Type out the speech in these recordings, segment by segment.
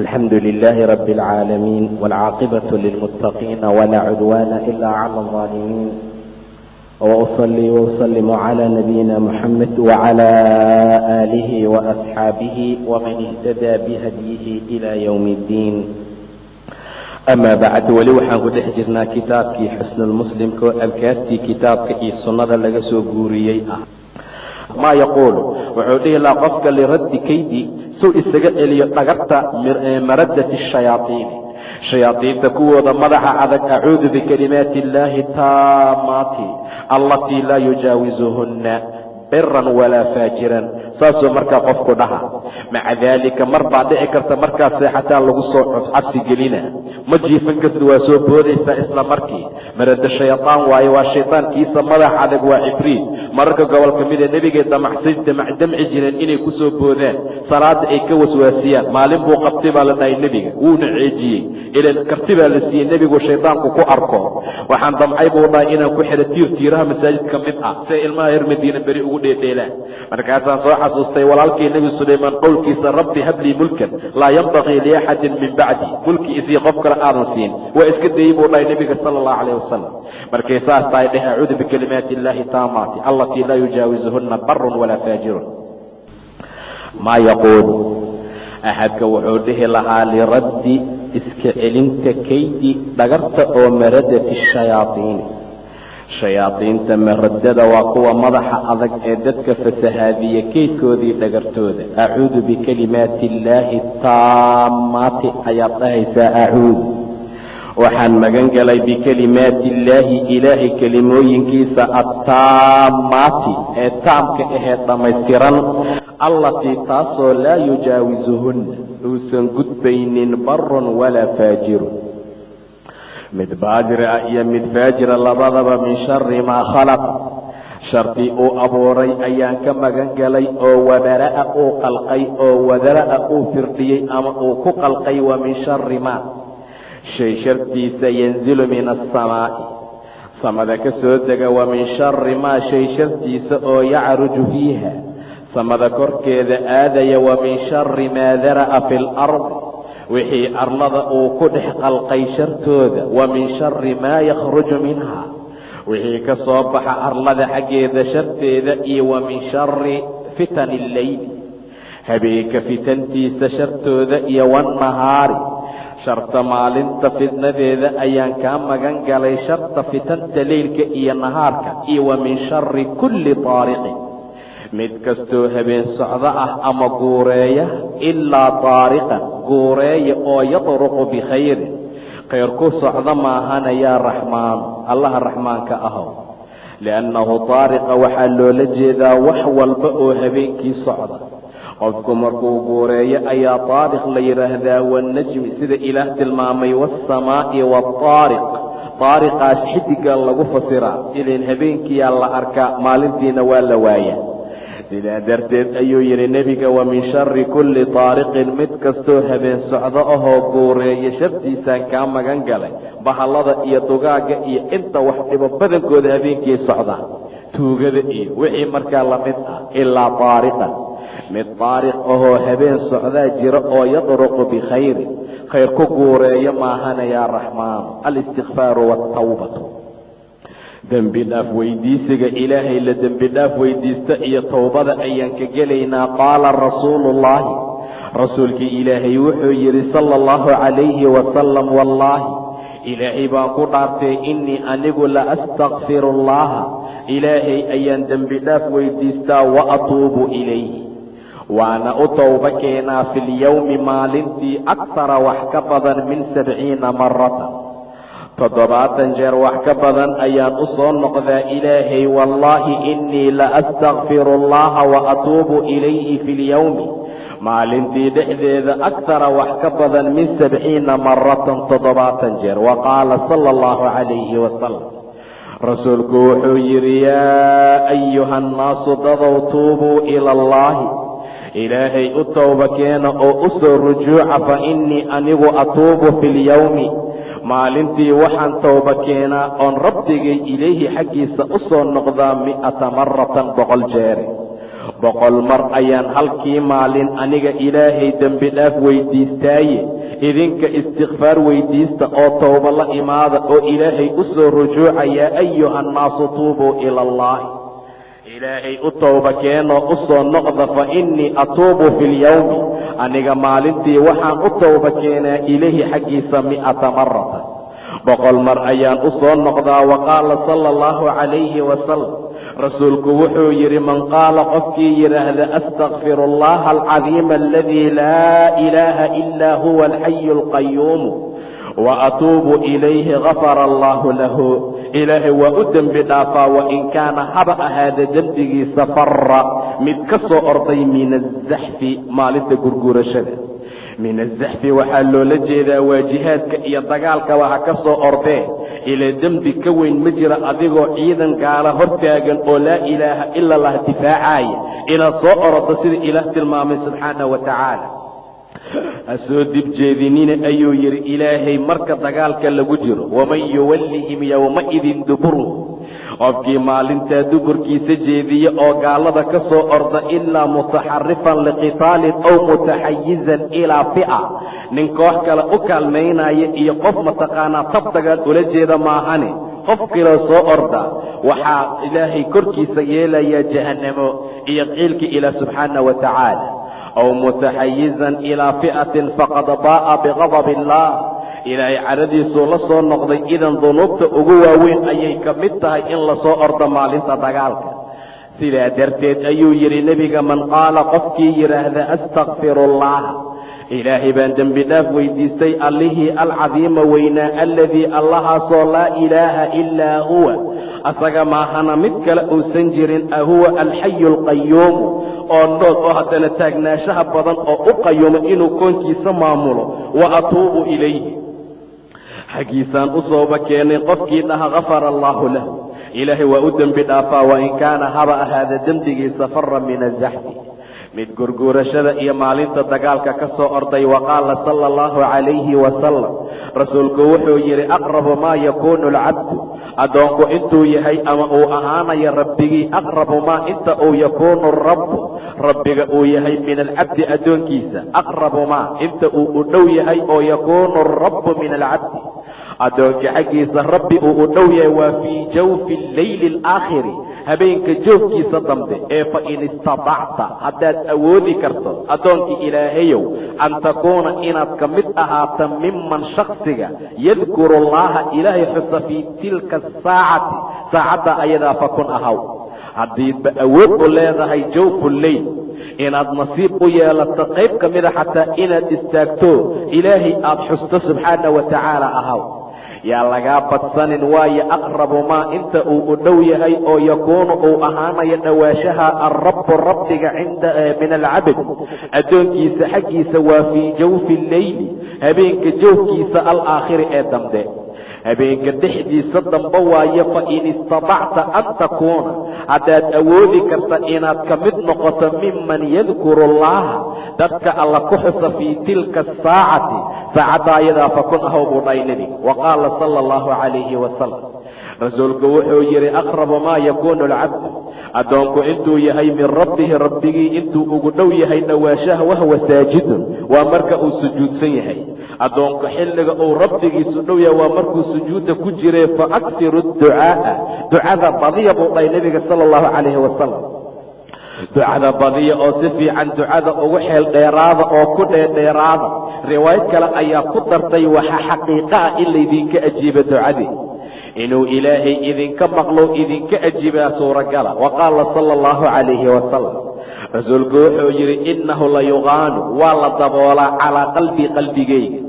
الحمd للh رب العاalمين والcاaqبة للمتقين ولا عdوان إlا عlى الظالمين وأصلي وأsلم على نبيinا محمد وعlى آله وأصحاaبه وmaن اهتdى بhdيه إlى yوم الdين أmا bعd weli waxaan ku dhex jirnaa kitaabkii xusن المسلمka oo abkaartii kitaabka iyo sunada laga soo guuriyey ah maa yaquulu. Wuxuu dhihi lahaa qofka liraddi kaydi suu isaga celiyo dhagarta maradati shayaaiini shayaadiinta kuwooda madaxa adag acuudu bikalimaati illaahi taamaati allatii laa yujaawizuhunna biran walaa faajiran. Saasuu markaa qofku dhaha maca daalika mar baa dhici karta markaas seexataa lagu soo cabsi gelina. Ma jiifan kartid waa soo boodaysaa isla markii. Marada shaytaan waaye waa shaytaankiisa madax adag waa cibriid mararka gobol ka mida nebigay damci jireen inay ku soo boodaan salaada ay ka waswaasiyaan. Maalin buu qabtay baa la dhahay nebiga. Wuuna ceejiyey ilan karti baa la siiyey. Nebigu shaydaanku ku arko. Waxaan damcay buu dhahay inaan ku xidho tiir tiiraha masaajid ka mid ah si ay ilmaha reer madiina beri ugu dheedheelaan markaasaan soo xasuustay walaalkii nebi sulaymaan qowlkiisa rabbi hablii mulkan laa yanbaqii liaxadin min bacdi. Mulki isii qof kale aadan siin. Waa iska dayey buu dhahay nebiga sala allahu calayh wasalam markay saas tahay dheh acuudu bikalimaati illaahi taamaati allatii laa yujaawizuhunna barun walaa faajirun maa yaquulu axadka wuxuu dhihi lahaa liraddi iska celinta kaydi dhagarta oo maradati shayaaiini shayaadiinta maradada waa kuwa madaxa adag ee dadka fasahaadiya keydkoodii dhagartooda acuudu bikalimaati illaahi taamaati ayaad dhahaysaa acuudu waxaan magan galay bikalimaati illaahi ilaahay kelimooyinkiisa attaamaati ee taamka ahee dhammaystiran allatii taasoo laa yujaawisuhunna uusan gudbaynin barun walaa faajirun. Mid baajira ah iyo mid faajira labadaba min shari maa khalaq. Shartii uu abuuray ayaan ka magan galay oo wadara'a uu qalqay oo wadara'a uu firdhiyey ama uu ku qalqay wa min shari maa shay shartiisa yanzilu min asamaa'i samada ka soo dega wa min shari maa shay shartiisa oo yacruju fiiha. Samada korkeeda aadaya wa min shari maa dara'a fi lard wixii arlada uu ku dhex qalqay shartooda wa min shari maa yakhruju minha. Wixii ka soo baxa arlada xaggeeda sharteeda iyo wa min shari fitani illeyli habeenka fitantiisa shartooda iyo wannahaari sharta maalinta fitnadeeda ayaan kaa magan galay sharta fitanta leylka iyo nahaarka iyo wa min shari kulli taariqin. Mid kastoo habeen socdo ah ama guureeya ilaa taariqan guureeya oo yatruqu bikhayrin khayr ku socdo maahana yaa raxmaanu allaha raxmaanka ahow. Liannahu taariqa waxaa loola jeedaa wax walba oo habeenkii socda qofku markuu guureeyo ayaa taariq la yidhaahdaa wanajmi sida ilaah tilmaamay waasamaa'i waataariq taariqaas xidiga lagu fasiraa ilan habeenkiyaa la arkaa maalintiina waa la waayaa. Sidaa darteed ayuu yidhi nebiga wa min shari kulli taariqin mid kastoo habeen socdo ahoo guureeya shartiisaan kaa magan galay bahallada iyo dugaagga iyo inta wax dhibo badankooda habeenkii socdaan tuugada iyo wixii markaa la mid ah ilaa taariqan mid taariq ahoo habeen socdaa jira oo yadruqu bikhayrin khayr ku guureeyo maahana yaa raxmaanu alistikfaaru waaltawbatu dembi dhaaf weydiisiga ilaahay la dembi dhaaf weydiista iyo towbada ayaan ka gelaynaa qaala rasuuluullaahi rasuulkii ilaahay wuxuu yidhi sala allahu calayhi wasalam wallaahi ilaahay baan ku dhaartay innii anigu la astakfiru allaha ilaahay ayaan dembi dhaaf weydiistaa wa atuubu ilayhi waana u towbo keenaa filyowmi maalintii aksara wax ka badan min sabciina maratan toddobaatan jeer wax ka badan ayaan u soo noqdaa ilaahay wallaahi innii la astakfiru allaha wa atuubu ilayhi fi lyowmi maalintii dhexdeeda aktara wax ka badan min sabciina maratan toddobaatan jeer wa qaala sala allahu calayhi wasalam rasuulku wuxuu yidhi yaa ayuha annaasu dadow tuubuu ila allaahi ilaahay u towba keena oo u soo rujuuca fa innii anigu atuubu fi lyowmi maalintii waxaan towba keenaa oon rabbigay ilayhi xaggiisa u soo noqdaa mi'ata maratan boqol jeere boqol mar ayaan halkii maalin aniga ilaahay dembi dhaaf weyddiistaaye idinka istikfaar weyddiista oo towba la imaada oo ilaahay u soo rujuuca yaa ayuha annaasu tuubuu ila allaahi ilaahay u towba keenoo u soo noqda fa innii atuubu fi lyowmi aniga maalintii waxaan u towba keenaa ilayhi xaggiisa mi'ata maratan boqol mar ayaan u soo noqdaa wa qaala sala allahu calayhi wasalam rasuulku wuxuu yidhi man qaala qofkii yidhaahda astakfiru allaha alcadiima aladii laa ilaaha ilaa huwa alxayu alqayuumu wa atuubu ilayhi gafara allahu lahu ilaahay waa u dembi dhaafaa wain kaana haba ahaada dembigiisa fara mid ka soo orday min azaxfi maalinta gurguurashada min azaxfi waxaa loola jeedaa waa jihaadka iyo dagaalkaba ha ka soo ordee. Ilaa dembi ka weyn ma jira adigoo ciidan gaala hortaagan oo laa ilaaha ila allah difaacaaya inaad soo orodo sida ilaah tilmaamay subxaana wa tacaala ha soo dibjeedinina ayuu yidhi ilaahay marka dagaalka lagu jiro waman yuwallihim yowmaidin duburuhu qofkii maalintaa duburkiisa jeediya oo gaalada ka soo orda ilaa mutaxarifan liqitaalin aw mutaxayizan ilaa fi'a. Nin koox kale u kaalmaynaya iyo qof mataqaanaa tab dagaal ula jeeda maahane. Qof kaloo soo orda waxaa ilaahay korkiisa yeelayaa jahannamo iyo qiilka ilaah subxaana wa tacaala aw mutaxayizan ilaa fi'atin faqad baa'a biqadab illaah ilaahay caradiisuu la soo noqday idan dunuubta ugu waaweyn ayay ka mid tahay in la soo ordo maalinta dagaalka sidaa darteed ayuu yidhi nebiga man qaala qofkii yidhaahda astakfiru allah ilaahay baan dembi dhaaf weydiistay allihii alcadiima weynaa alladii allahaasoo laa ilaaha ilaa huwa asaga maahana mid kale uusan jirin ahuwa alxayu alqayuumu oo nool oo haddana taagnaanshaha badan oo u qayumo inuu koonkiisa maamulo wa atuubu ilayhi. Xaggiisaan u sooba keenay qofkii dhaha gafara allaahu lahu. Ilaahay waa u dembi dhaafaa wain kaana haba ahaada dembigiisa fara min azaxfi mid gurguurashada iyo maalinta dagaalka ka soo orday wa qaala sala allahu calayhi wasalam rasuulku wuxuu yidhi aqrabu maa yakuunu alcabdu addoonku intuu yahay ama uu ahaanayo rabbigii aqrabu maa inta uu yakuunu rabbu rabbiga uu yahay min alcabdi addoonkiisa. Aqrabu maa inta uu u dhow yahay oo yakuunu rabbu min alcabdi addoonka xaggiisa rabbi uu u dhow yahay waa fii jawfi alleyli alaakhiri habeenka joogkiisa dambe ee fa in istatacta haddaad awoodi karto addoonkii ilaahayow an takuuna inaad ka mid ahaato miman shaksiga yadkuru allaha ilaahay xusa fii tilka asaacati saacadda ayadaa fakun ahaw haddiidba awood u leedahay jawfu inaad nasiib u yeelato qayb ka mida xataa inaad istaagto ilaahay aad xusto subxaana wa tacaala ahaw yaa lagaa badsanin waayo aqrabu maa inta uu u dhow yahay oo yakuunu uu ahaanayo dhowaanshaha alrabbu rabbiga min alcabd addoonkiisa xaggiisa waa fii jawfi alleyli habeenka jawfkiisa alaakhiri ee dambe. Habeenka dhexdiisa dambe waayo fa in istatacta an takuuna. Haddaad awoodi karta inaad ka mid noqoto miman yadkuru allaha dadka alla ku xusa fii tilka asaacati saacadda ayadaa fakun ahow buu dhahay nebiga wa qaala sala allahu calayhi wasalam rasuulku wuxuu yidhi aqrabu maa yakuunu alcabdu addoonku intuu yahay min rabbihi rabbigii intuu ugu dhow yahay dhowaanshaha wahwa saajidun. Waa marka uu sujuudsan yahay. Addoonku xilliga uu rabbigiisu dhow yahay waa markuu sujuudda ku jiree fa aktiru ducaa'a. Ducada badiya buu dhahay nebiga sala allahu calayhi wasalam ducada badiya oo si fiican ducada ugu xeel dheeraada oo ku dheerdheeraada riwaayad kale ayaa ku dartay waxaa xaqiiqa ah in laydinka ajiibo ducadii. Inuu ilaahay idinka maqlo idinka ajiibaa suuragala. Wa qaala sala allahu calayhi wasalam rasuulku wuxuu yidhi innahu la yuqaanu. Waa la daboolaa calaa qalbii qalbigayga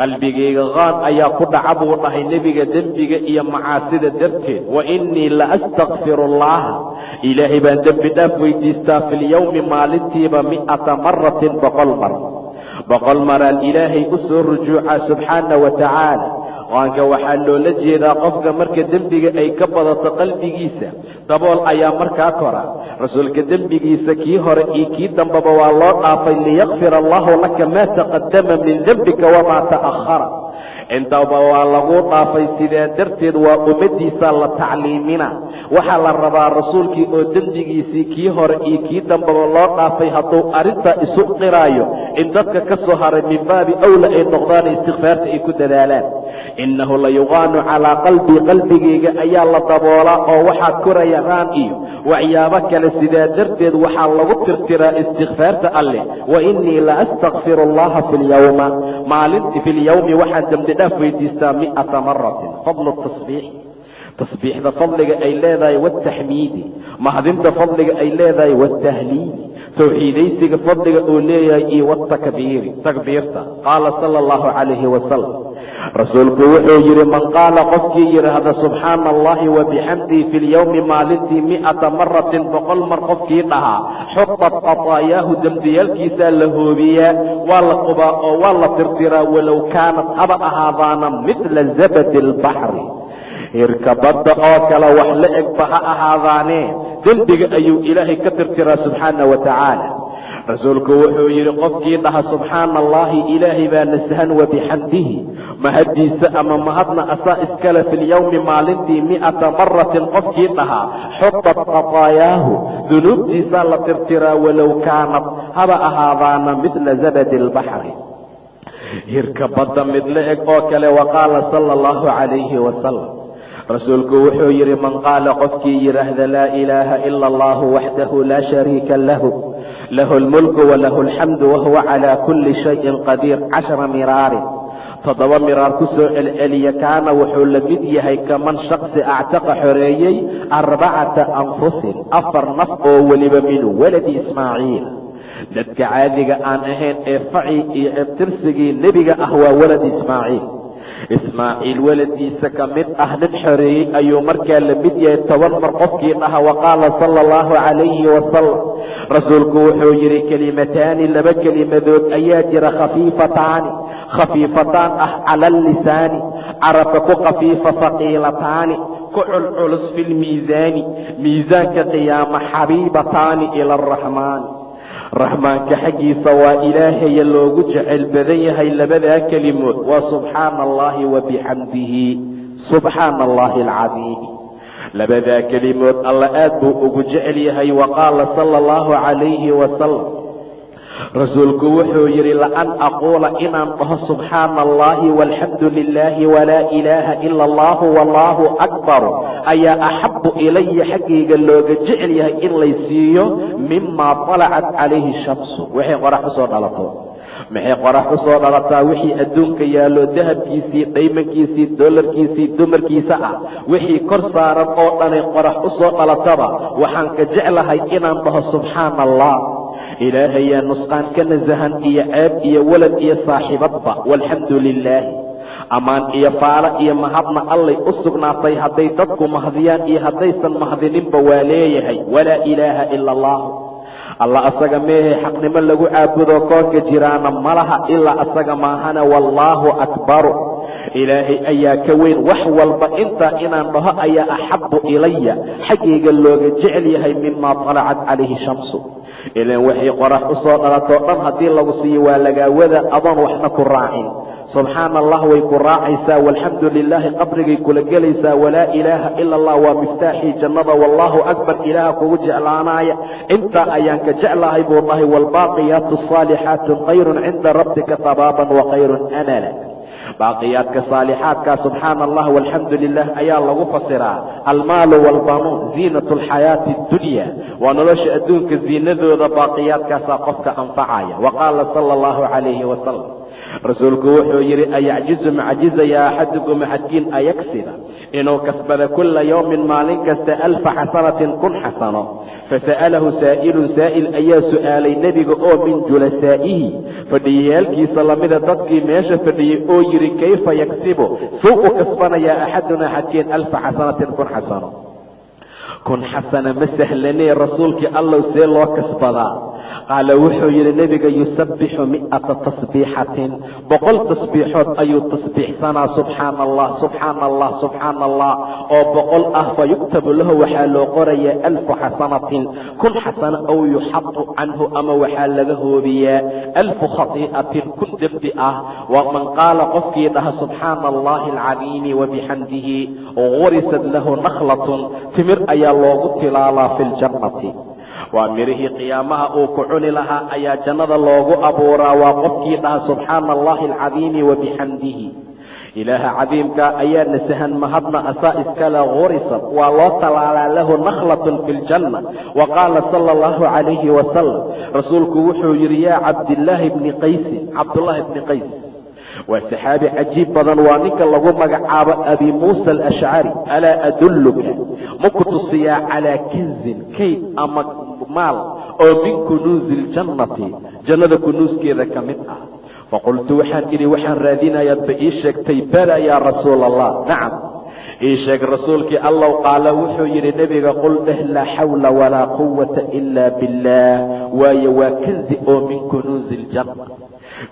qalbigayga qaan ayaa ku dhaca buu dhahay nebiga dembiga iyo macaasida darteed. Wa innii la astakfiru allaha ilaahay baan dembi dhaaf weydiistaa filyowmi maalintiiba mi'ata maratin boqol mar. Boqol maraan ilaahay u soo rujuucaa subxaana wa tacaala. Qaanka waxaa loola jeedaa qofka marka dembiga ay ka badato qalbigiisa dabool ayaa markaa kora. Rasuulka dembigiisa kii hore iyo kii dambeba waa loo dhaafay liyakfir allahu laka maa taqadama min dembika wamaa ta'ahara intaba waa lagu dhaafay sidaa darteed waa ummaddiisaa la tacliimina. Waxaa la rabaa rasuulkii oo dembigiisii kii hore iyo kii dambaba loo dhaafay hadduu arrintaa isu qiraayo. In dadka ka soo haray min baabi awla ay noqdaan istikfaarta ay ku dadaalaan. Innahu la yuqaanu calaa qalbii qalbigayga ayaa la daboolaa oo waxaa koraya raan iyo waxyaabo kale sidaa darteed waxaa lagu tirtiraa istikfaarta alleh wa innii la astakfiru allaha fi lyawma maalinti fi lyawmi waxaan dembi dhaaf weydiistaa mi'ata maratin fadlu tasbiix tasbiixda fadliga ay leedahay wataxmiidi mahadinta fadliga ay leedahay watahliili tawxiidaysiga fadliga uu leeyahay iyo watakbiiri takbiirta. Qaala sala allahu calayhi wasalam rasuulku wuxuu yidhi man qaala qofkii yidhaahda subxaana allahi wa bixamdihi fi lyowmi maalintii mi'ata maratin boqol mar qofkii dhahaa xutat qataayaahu dembiyaalkiisaa la hoobiyaa waa la qubaa oo waa la tirtiraa walow kaanat haba ahaadaana midla zabadi albaxri hirka badda oo kale wax la egba ha ahaadaanee dembiga ayuu ilaahay ka tirtiraa subxaana wa tacaala rasuulku wuxuu yidhi qofkii dhaha subxaana allaahi ilaahay baa nasahan wa bixamdihi. Mahaddiisa ama mahadna asaa iskale filyowmi maalintii mi'ata maratin qofkii dhahaa xutat qataayaahu dunuubtiisaa la tirtiraa walow kaanat haba ahaadaana midla zabadi albaxri hirka badda mid la eg oo kale wa qaala sala allahu calayhi wasalam rasuulku wuxuu yidhi man qaala qofkii yidhaahda laa ilaaha ila allahu waxdahu laa shariika lahu lahu lmulku walahu alxamdu wahuwa calaa kulli shayin qadiir cashara miraarin toddoba miraar ku soo celceliya kaana wuxuu la mid yahay kaman shaksi actaqa xoreeyey arbacata anfusin afar naf oo weliba min waladi ismaaciil dadka caadiga aan ahayn ee faci iyo ebtirsigii nebiga ah waa walad ismaaciil ismaaciil weladkiisa ka mid ah nin xoreeyey ayuu markaa la mid yahay toban mar qofkii dhaha wa qaala sala allahu calayhi wasalam rasuulku wuxuu yidhi kelimataani laba kelimadood ayaa jira khafiifataani. Khafiifataan ah cala allisaani. Carabka ku khafiifa faqiilataani. Ku culculus fi lmiisaani miisaanka qiyaama xabiibataani ila araxmaani raxmaanka xaggiisa waa ilaahaya loogu jecel badan yahay labadaa kelimood. Waa subxaana allahi wa bixamdihi subxaana allahi alcadiimi labadaa kelimood alla aad buu ugu jecel yahay wa qaala sala allahu calayhi wasalam rasuulku wuxuu yidhi laan aquula inaan dhaho subxaana allahi walxamdu lilaahi walaa ilaaha ila allahu wallaahu akbaru ayaa axabbu ilaya xaggayga looga jecel yahay in lay siiyo mimaa talacat calayhi shamsu. Waxay qorax u dhalato maxay qorax u soo dhalataa wixii adduunka yaallo dahabkiisii dhaymankiisii dollarkiisii dumarkiisa ah. Wixii kor saaran oo dhanay qorax u soo dhalataba waxaan ka jeclahay inaan dhaho subxaana allah ilaahayaa nusqaan ka nasahan iyo ceeb iyo walad iyo saaxiibadba walxamdu lilaahi ammaan iyo faalo iyo mahadna allay u sugnaatay hadday dadku mahdiyaan iyo haddaysan mahdininba waa leeyahay. Walaa ilaaha ila allah allah asaga meehe xaqnimo lagu caabudo koonka jiraana ma laha ilaa asaga maahana wallaahu akbaru. Ilaahay ayaa ka weyn wax walba intaa inaan dhaho ayaa axabbu ilaya xaggayga looga jecel yahay mimaa talacat calayhi shamsu. Ilaan waxay qorax u soo dhalatoo dhan haddii lagu siiyo waa lagaawada adoon waxna ku raacin subxaana allah way ku raacaysaa. Walxamdu lilaahi qabrigay kula gelaysaa. Walaa ilaaha ila allah waa miftaaxii jannada. Wallaahu akbar ilaaha kugu jeclaanaaya intaa ayaan ka jeclahay buu dhahay waalbaaqiyaatu asaalixaatu khayrun cinda rabbika habaaban wa khayrun amala. Baaqiyaadka saalixaadka subxaana allah walxamdu lilah ayaa lagu fasiraa. Almaalu waalbanuun ziinat alxayaati addunya waa nolosha adduunka ziinadooda baaqiyaadkaasaa qofka anfacaya. Wa qaala sala allahu calayhi wasalam rasuulku wuxuu yidhi ayacjizu macjizaya axadukum axadkiin ayaksiba? Inuu kasbada kulla yowmin maalin kasta alfa xasanatin kun xasano. Fasa'alahu saa'ilun saa'il ayaa su'aalay nebiga oo min julasaa'ihi. Fadhiyayaalkiisa lamida dadkii meesha fadhiyey oo yidhi kayfa yaksibu? Suu u kasbanayaa axaduna axadkiin alfa xasanatin kun xasano. Kun xasana ma sahlanee rasuulkii allow see loo kasbadaa qaala wuxuu yidhi nebiga yusabbixu mi'ata tasbiixatin boqol tasbiixood ayuu tasbiixsanaa subxaana allah subxaana allah subxaana allah oo boqol ah fa yuktabu lahu waxaa loo qorayaa alfu xasanatin kun xasano aw yuxadu canhu ama waxaa laga hoobiyaa alfu khatii'atin kun dembi ah wa man qaala qofkii dhaha subxaana allahi alcadiimi wabixamdihi gurisad lahu nakhlatun timir ayaa loogu tilaalaa fi ljannati waa mirihii qiyaamaha uu ku cuni lahaa ayaa jannada loogu abuuraa. Waa qofkii dhaha subxaana allahi alcadiimi wabixamdihi ilaaha cadiimka ayaa nasahan mahadna asaa iskale gurisad waa loo talaalaa lahu nakhlatun fi ljanna wa qaala sala allahu calayhi wasalam rasuulku wuxuu yidhi yaa cabdillaahi bni qaysin cabdullaahi bni qays. Waa saxaabi cajiib badan. Waa ninka lagu magacaabo abi muusa alashcari alaa adulluka ma ku tusiyaa calaa kanzin kayd ama maal oo min kunuusi iljannati jannada kunuuskeeda ka mid ah. Faqultu waxaan idhi waxaan raadinayaadba ii sheegtay bala yaa rasuula allah nacam. Ii sheeg rasuulkii allow qaala wuxuu yidhi nebiga qul dheh laa xawla walaa quwata ila biاllaah waayo waa kanzi oo min kunuusi iljanna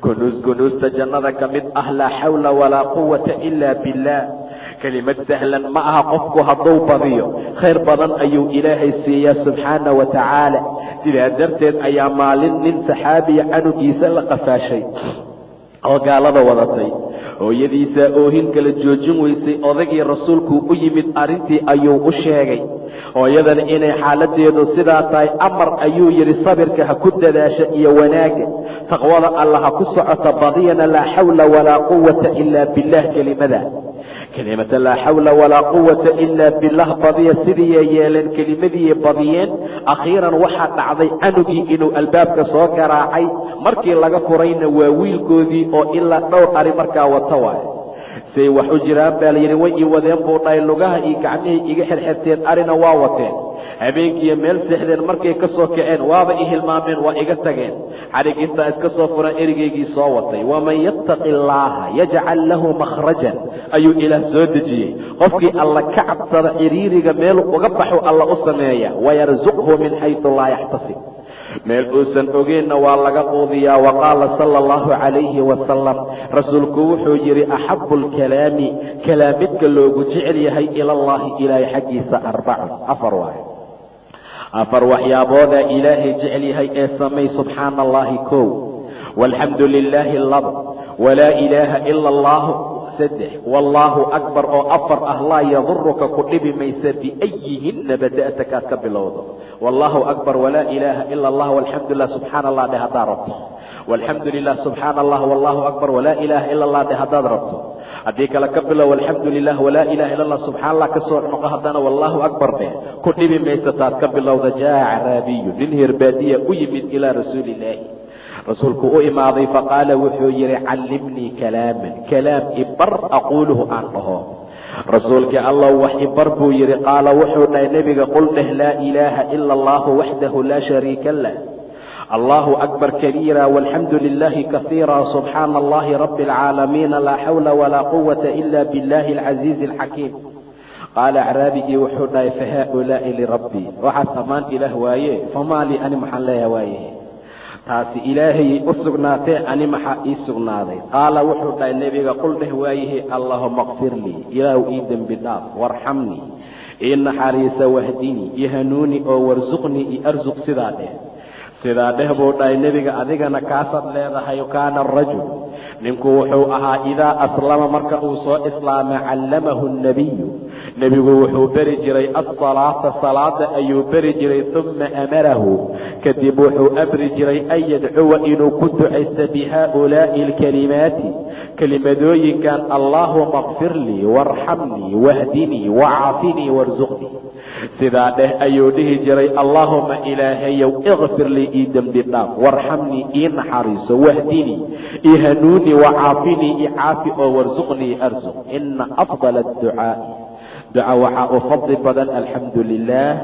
kunuus kunuusta jannada ka mid ah laa xawla walaa quwata ila biاllaah kelimad sahlan ma aha qofku hadduu badiyo. Khayr badan ayuu ilaahay siiyaa subxaana wa tacaala. Sidaa darteed ayaa maalin nin saxaabiya canugiisa la qafaashay oo gaalada wadatay. Hooyadiisaa oohin kala joojin weysay odagii rasuulkuu u yimid arrintii ayuu u sheegay. Hooyadana inay xaaladeedu sidaa tahay amar ayuu yidhi sabirka ha ku dadaasha iyo wanaagga. Taqwada alla ha ku socota badiyana laa xawla walaa quwata ilaa billaah kelimada kelimata laa xawla walaa quwata ilaa bilah badiya sidiiyay yeeleen kelimadiiay badiyeen akhiiran waxaa dhacday canugii inuu albaabka soo garaacay. Markii laga furayna waa wiilkoodii oo ilaa dhowr ari markaa wata waaye. Say wax u jiraan baa layidhi way ii wadeen buu dhahay lugaha iyo gacmihay iga xirxirteen arina waa wateen habeenkiiyo meel seexdeen markay ka soo kaceen waaba i hilmaameen waa iga tageen. Xadhig intaa iska soo furan erigaygii soo watay. Waman yattaqi allaaha yajcal lahu makhrajan ayuu ilaah soo dejiyey. Qofkii alla ka cabsada ciriiriga meelu uga baxu alla u sameeya. Wayarsuqhu min xaydu laa yaxtasib meel uusan ogeenna waa laga quudiyaa wa qaala sala allahu calayhi wasalam rasuulku wuxuu yidhi axabu alkalaami kalaamidka loogu jecel yahay ilallaahi ilaahay xaggiisa arbacun afar waayo afar waxyaaboodaa ilaahay jecel yahay ee samay subxaana allaahi kow. Walxamdu lilaahi laba walaa ilaaha ila allahu saddex. Wallaahu akbar oo afar ah laa yaduruka ku dhibi maysa biayihinna bada'ta kaad ka bilowdo. Wallaahu akbar walaa ilaaha ila allah walxamdu subxaana allah dheh haddaad rabto. Walxamdu lilah subxaana allah wallaahu akbar walaa ilaaha ila allah dheh haddaad rabto haddii kale ka bilow alxamdu lilah walaa ilaha illa allah subxana allah ka soo noqo haddana wallaahu akbar dheh ku dhibi maysa taad ka bilowda jaa caraabiyu nin herbaadiya u yimid ilaa rasuuli rasuulku u imaaday faqaala wuxuu yidhi callimnii kalaaman. Kalaam ibar aquuluhu aan dhaho. Rasuulkii allah wax ibar buu yidhi qaala wuxuu dhahay nebiga qul dheh laa ilaaha ila allahu waxdahu laa shariika lah allahu akbar kabiira walxamdu lilaahi kasiira subxaana allahi rabbi alcaalamiina laa xawla walaa quwata ila biاllahi alcasiizi alxakiim qaala acraabigii wuxuu dhahay fahaa'ulaa'i lirabbii waxaas ammaan ilaah waaye famaa ani maxaan leeyaha waaye. Taasi ilaahayay u sugnaatee ani maxaa ii sugnaaday. Qaala wuxuu dhahay nebiga qul dheh waayahe allahuma kfir lii ilaahu ii dembi dhaaf warxamnii ii naxariisa wahdinii io hanuuni oo warsuqnii iyo arsuq sidaa dheh sidaa dheh buu dhahay nebiga adigana kaasaad leedahay kaana arajul ninku wuxuu ahaa idaa aslama marka uu soo islaama callamahu nnebiyu nebigu wuxuu beri jiray alsalaata salaada ayuu beri jiray uma amarahu. Kadib wuxuu amri jiray an yadcuwa inuu ku ducaysta bihaa'ulaa'i alkalimaati. Kelimadooyinkan allaahuma kfir lii waarxamnii wahdinii wacaafinii warsuqnii sidaa dheh ayuu dhihi jiray allaahuma ilaahayow ikfir lii ii dembi dhaaf waarxamnii ii naxariiso wahdinii ii hanuunii wacaafinii ii caafi oo warsuqnii arsuq ina afdala adducaa'i duca waxaa u fadli badan alxamdu lilah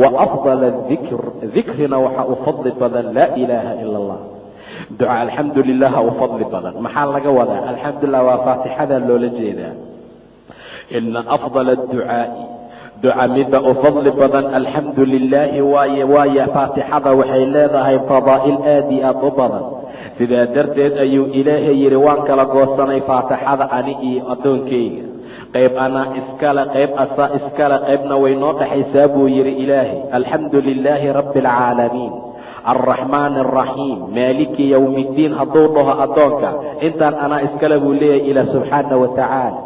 wa afdala adikr dikrina waxaa u fadli badan laa ilaaha ila allah duca alxamdu lilah u fadli badan. Maxaa laga wadaa? Alxamdulilah waa faatixada loola jeedaa. Ina afdala adducaa'i duca midda u fadli badan alxamdu lilaahi waaye waaye faatixada waxay leedahay fadaa'il aad iyo aad u badan. Sidaa darteed ayuu ilaahay yidhi waan kala goosanay faatixada ani iyo addoonkayga. Qayb anaa iskale qayb asaa iskale qaybna way noo dhexaysaa buu yidhi ilaahay. Alxamdu lilaahi rabbi alcaalamiin alraxmaan alraxiim maaliki yowmi ddiin hadduu dhaho addoonka. Intaan anaa iskale buu leeyahay ilaa subxaana wa tacaala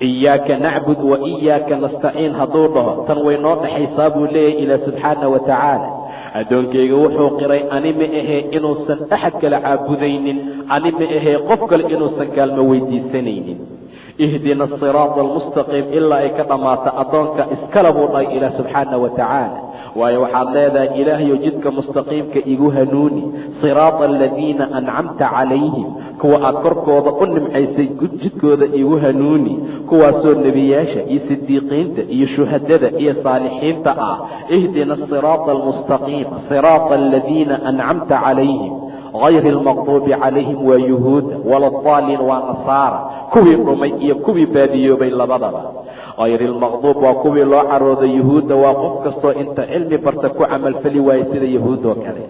iyaaka nacbud wa iyaaka nastaciin. Hadduu dhaho tan way noo dhexaysaa buu leeyahay ilaa subxaana wa tacaala. Addoonkayga wuxuu qiray ani ma ahee inuusan axad kale caabudaynin ani ma ahee qof kale inuusan kaalmo weydiisanaynin. Ihdina asiraata almustaqiim ilaa ay ka dhammaato addoonka iskale buu dhahay ilaah subxaana wa tacaala waayo waxaad leedahay ilaahayow jidka mustaqiimka igu hanuuni siraata aladiina ancamta calayhim kuwa aad korkooda u nimcaysay jidkooda igu hanuuni kuwaasoo nebiyaasha iyo sidiiqiinta iyo shuhadada iyo saalixiinta ah. Ihdina asiraata almustaqiim siraata aladiina ancamta calayhim hayri almaqduubi calayhim waa yuhuuda waladdaaliin waa nasaara. Kuwii dhumay iyo kuwii baadiyoobay labadaba hayri almaqduub waa kuwii loo carooday yuhuudda waa qof kastoo inta cilmi barta ku camalfali waaye sida yahuuddoo kale.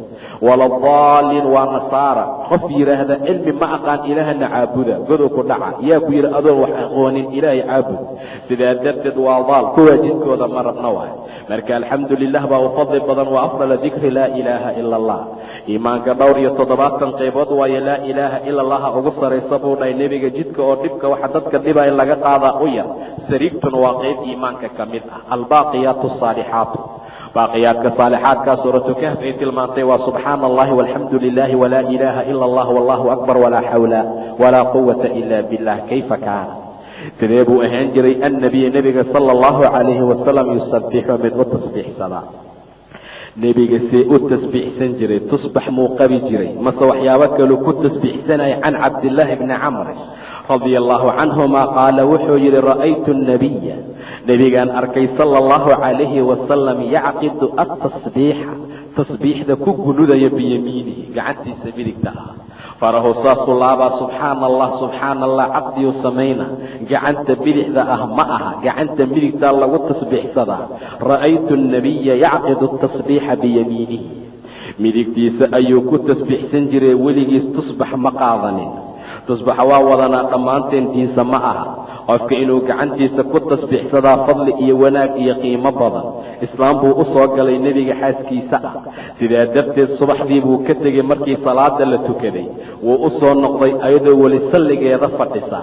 Waladdaaliin waa nasaara qof yidhaahda cilmi ma aqaan ilaahana caabuda godow ku dhaca. Yaa ku yidhi adoon wax aqoonin ilaahay caabud. Sidaa darteed waa daal kuwaa jidkooda ma rabna waay marka alxamdu lilah baa u fadli badan waa afdala dikri laa ilaaha ila allah iimaanka dhowr iyo toddobaatan qaybood waayo laa ilaaha ila allaha ugu saraysa buu dhahay nebiga jidka oo dhibka waxa dadka dhiba in laga qaadaa u yar. Sariigtuna waa qayb iimaanka ka mid ah. Albaaqiyaatu asaalixaatu baaqiyaadka saalixaadkaa suuratu kahf ay tilmaantay waa subxaana allahi walxamdu lilahi walaa ilaaha ila allah wallahu akbar walaa xawla walaa quwata ila billah. Kayfa kaana? Sidee buu ahaan jiray? Annabiy nebiga sala allahu calayhi wasalam yusabixu mid u tasbiixsadaa nebiga see u tasbiixsan jiray tusbax muu qabi jiray mase waxyaabo kaluu ku tasbiixsanaya can cabdillaahi bni camri radia allahu canhuma qaala wuxuu yidhi ra'aytu nabiya nebigaan arkay sala allahu calayhi wasalam yacqidu atasbiixa tasbiixda ku gunudaya biyamiinihi gacantiisa midigta ah farahu saasuu laabaa subxaana allah subxaana allah caqdiyuu samayna. Gacanta bidixda ah ma aha gacanta midigtaa lagu tasbiixsadaa ra'aytu nabiya yacqidu tasbiixa biyamiinihi. Midigtiisa ayuu ku tasbiixsan jiray weligiis tusbax ma qaadanin. Tusbaxa waa wadanaa dhammaanteen diinsa ma aha qofka inuu gacantiisa ku tasbiixsadaa fadli iyo wanaag iyo qiimo badan. Islaam buu u soo galay nebiga xaaskiisa ah. Sidaa darteed subaxdii buu ka tegey markii salaada la tukaday. Wuu u soo noqday ayadoo weli salligeeda fadhisa.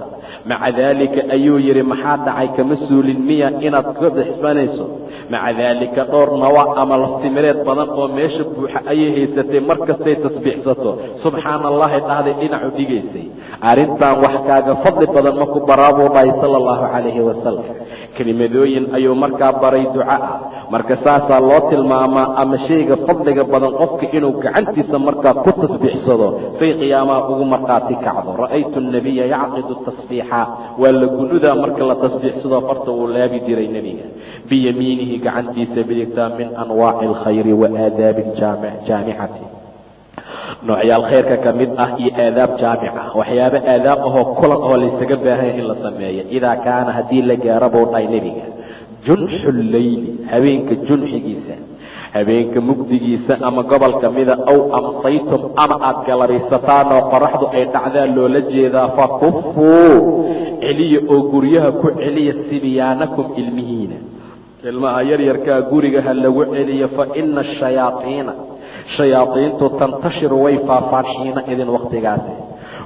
Maca daalika ayuu yidhi maxaa dhacay kama suulin miya inaad ka dexsbanayso maca daalika dhowr nawa ama laftimireed badan oo meesha buuxa ayay haysatay mar kastay tasbiixsato subxaana allahi dhahday dhinacu dhigaysay arrintan wax kaaga fadli badan maku baraabuu dhahay sala allahu calayhi wasalam kelimadooyin ayuu markaa baray duca ah marka saasaa loo tilmaamaa ama shayga fadliga badan qofka inuu gacantiisa markaa ku tasbiixsado say qiyaamaha ugu markhaati kacdo. Ra'aytu nabiya yacqidu tasbiixa. Waa la gunudaa marka la tasbiixsado farta uu laabi jiray nebiga. Biyamiinihi gacantiisa bidigtaa min anwaaci alkhayri wa aadaabi jaamicati noocyaal khayrka ka mid ah iyo aadaab jaamic ah. Aadaab ahoo kulan oo laysaga baahanya in la sameeyo. Idaa kaana haddii la gaaro buu dhahay nebiga. Junxu leyli habeenka junxigiisa. Habeenka mugdigiisa ama gobol ka mida aw amsaytum ama aad galabaysataan oo qoraxdu ay dhacdaan loola jeedaa fa kufuu celiya oo guryaha ku celiya sibyaanakum ilmihiina. Ilmaha yaryarkaa guriga ha lagu celiyo fa ina ashayaaiina shayaadiintu tantashiru way faafaan xiina idin wakhtigaasi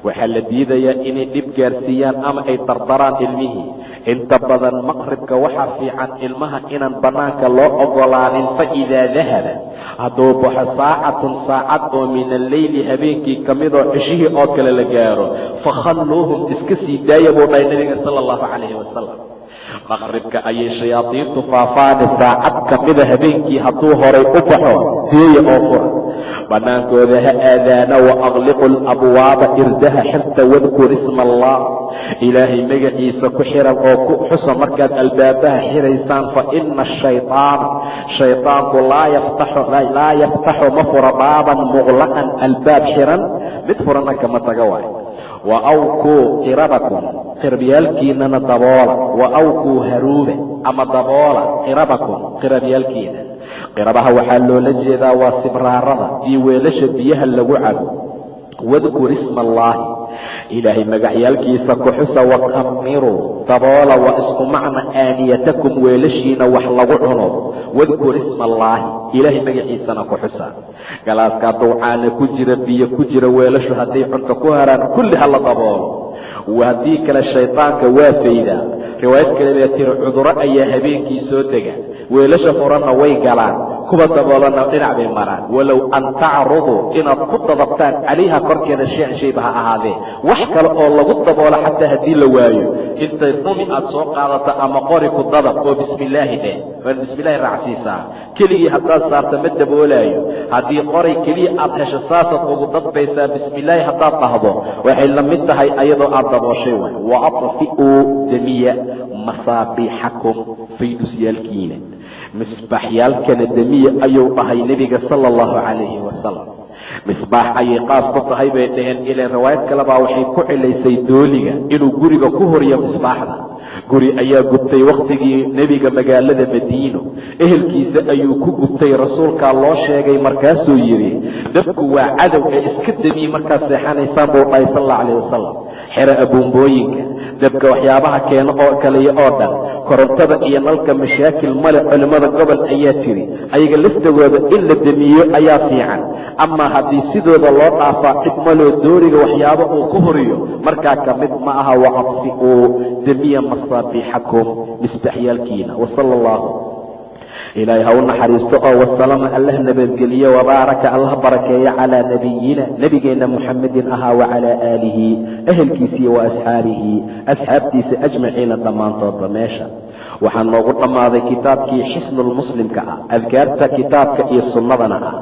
waxaa la diidayaa inay dhib gaarsiiyaan ama ay dardaraan ilmihii. Inta badan maqribka waxaa fiican ilmaha inaan bannaanka loo oggolaanin fa idaa dahaba hadduu baxo saacatun saacad oo min alleyli habeenkii ka midoo ceshihii oo kale la gaaro fakhalluuhum iska sii daaya buu dhahay nebiga sala allahu calayhi wasalam maqribka ayay shayaadiintu faafaani saacad ka mida habeenkii hadduu horay u baxo deeya oo fura. Bannaankooda ha aadaana wa aqliqu labwaaba irdaha xirta wadkur isma allah ilaahay magaciisa ku xiran oo ku xusa markaad albaabaha xiraysaan fa ina ashayطaana shayطaanku laa yaftaxu ma fura baaban muqlaqan albaab xiran. Mid furana kama taga waayo wa awkuu qirabakum qirabyaalkiinana daboola. Wa awkuu haruuba ama daboola qirabakum qirabyaalkiina qirabaha waxaa loola jeedaa waa sibraarada iyo weelasha biyaha lagu cabo. Wadkur isma allaahi ilaahay magacyaalkiisa ku xusa wakamiruu daboola waa isku macna aaniyatakum weelashiina wax lagu cuno. Wadkur isma allaahi ilaahay magaciisana ku xusa. Galaaska hadduu caana ku jira biyo ku jira weelashu hadday cunto ku haraan kulli ha la daboolo. Haddii kale shaydaanka waa faydaa riwaayad kale baa tiri cuduro ayaa habeenkii soo dega. Weelasha furanna way galaan kuwa daboolana dhinac bay maraan. Walow an tacruduu inaad ku dadabtaan calayha korkeeda shay shayba ha ahaadee. Wax kale oo lagu daboolo xataa haddii la waayo intay rumi aad soo qaadato ama qori ku dadab oo bismillaahi dheh waad bismillaahi raacsiisaa. Keligii haddaad saarto ma daboolaayo. Haddii qoray keliya aad hesho saasaad ugu dadbaysaa bismillaahi haddaad dhahdo waxay la mid tahay ayadoo aad dabooshay way wa adfi'uu demiya masaabiixakum faydusyaalkiina misbaaxyaalkana demiya ayuu dhahay nebiga sala allahu calayhi wasalam misbaax ayay qaas ku tahay bay dhaheen ilaan riwaayad kalebaa waxay ku cilaysay dooliga inuu guriga ku horiyo misbaaxda guri ayaa gubtay wakhtigii nebiga magaalada madiino. Ehelkiisa ayuu ku gubtay rasuulkaa loo sheegay markaasuu yidhi dabku waa cadow ee iska demiye markaad seexanaysaan buu dhahay sal alla calayh wasalam xero abuumbooyinka dabka waxyaabaha keeno oo kaliya oo dhan korontada iyo nalka mashaakil male culimmada gobol ayaa tiri. Ayaga laftigooda in la demiyo ayaa fiican. Amaa haddii sidooda loo dhaafaa dhib maloo dooriga waxyaabo uu ku horiyo markaa ka mid ma aha wa adfi'uu demiya masaabiixakum misbaxyaalkiina wasala allahu ilaahay ha u naxariisto oo wasalama allah nabadgeliye wabaaraka allah barakeeya calaa nabiyina nebigeenna muxamedin ahaa wacalaa aalihi ehelkiisiiyo wa asxaabihi asxaabtiisa ajmaciina dhammaantoodba meesha waxaa noogu dhammaaday kitaabkii xisnulmuslimka ah adkaarta kitaabka iyo sunnadana ah.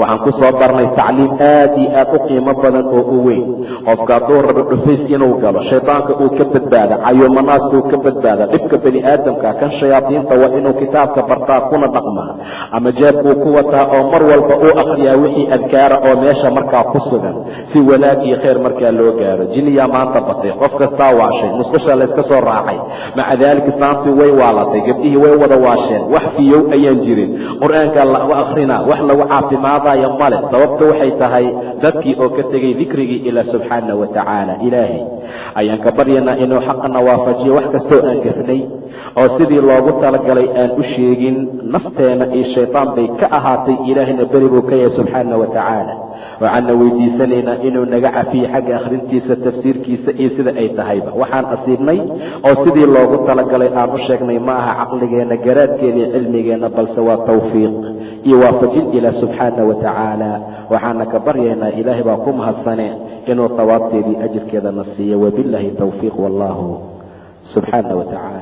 Waxaan ku soo darnay tacliim aad iyo aad u qiimo badan oo u weyn. Qofka hadduu rabo dhufays inuu galo shaydaanka uu ka badbaada cayuumanaaska uu ka badbaada dhibka bani aadamka kan shayaadiinta waa inuu kitaabka bartaa kuna dhaqmaa. Ama jaab uu ku wataa oo mar walba uu akhriyaa wixii adkaara oo meesha markaa ku sugan si wanaag iyo khayr markaa loo gaaro. Jiniyaa maanta batay qof kastaa waashay musqusha layska soo raacay. Maca daalika islaamtii way waalatay gabdhihii way wada waasheen wax fiyow ayaan jirin. Qur'aankaa lagu akrinaa wax lagu caafimaadayo male sababta waxay tahay dadkii oo ka tegay dikrigii ilaa subxaana wa tacaala ilaahay. Ayaan ka baryanaa inuu xaqana waafajiyo wax kastoo aan gasnay oo sidii loogu talagalay aan u sheegin nafteena iyo shaydaan bay ka ahaatay ilaahayna beri buu ka yahay subxaana wa tacaala waxaana weydiisanaynaa inuu naga cafiyo xagga akhrintiisa tafsiirkiisa iyo sida ay tahayba. Waxaan asiibnay oo sidii loogu talagalay aan u sheegnay ma aha caqligeenna garaadkeena iyo cilmigeenna balse waa tawfiiq iyo waafajin ilaah subxaana wa tacaala. Waxaana ka baryaynaa ilaahay baa ku mahadsane inuu tawaabteedii ajirkeedana siiyo. Wabilaahi tawfiiq wallahu subxaana wa tacaala